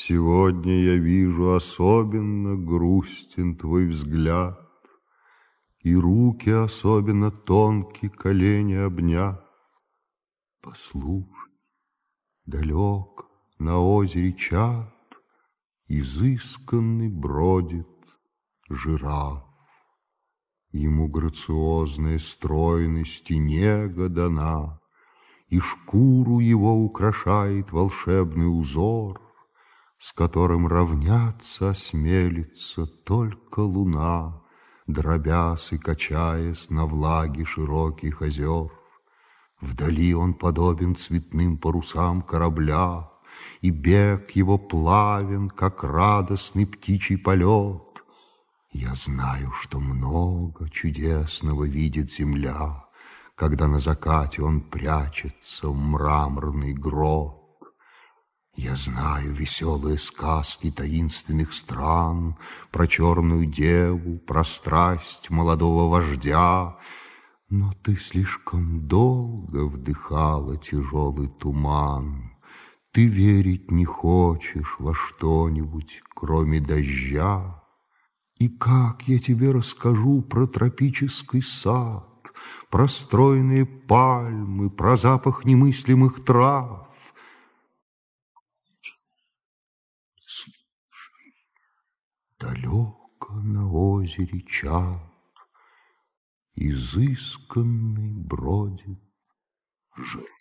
Сегодня я вижу особенно грустен твой взгляд, И руки особенно тонкие колени обнят. Послушай, далеко на озере чат Изысканный бродит жираф. Ему грациозная стройность и нега дана, И шкуру его украшает волшебный узор, С которым равняться осмелится только луна, Дробясь и качаясь на влаге широких озер. Вдали он подобен цветным парусам корабля, И бег его плавен, как радостный птичий полет. Я знаю, что много чудесного видит земля, Когда на закате он прячется в мраморный грот. Я знаю веселые сказки таинственных стран Про черную деву, про страсть молодого вождя, Но ты слишком долго вдыхала тяжелый туман, Ты верить не хочешь во что-нибудь, кроме дождя. И как я тебе расскажу про тропический сад, Про стройные пальмы, про запах немыслимых трав? Далеко на озере чат Изысканный бродит жир.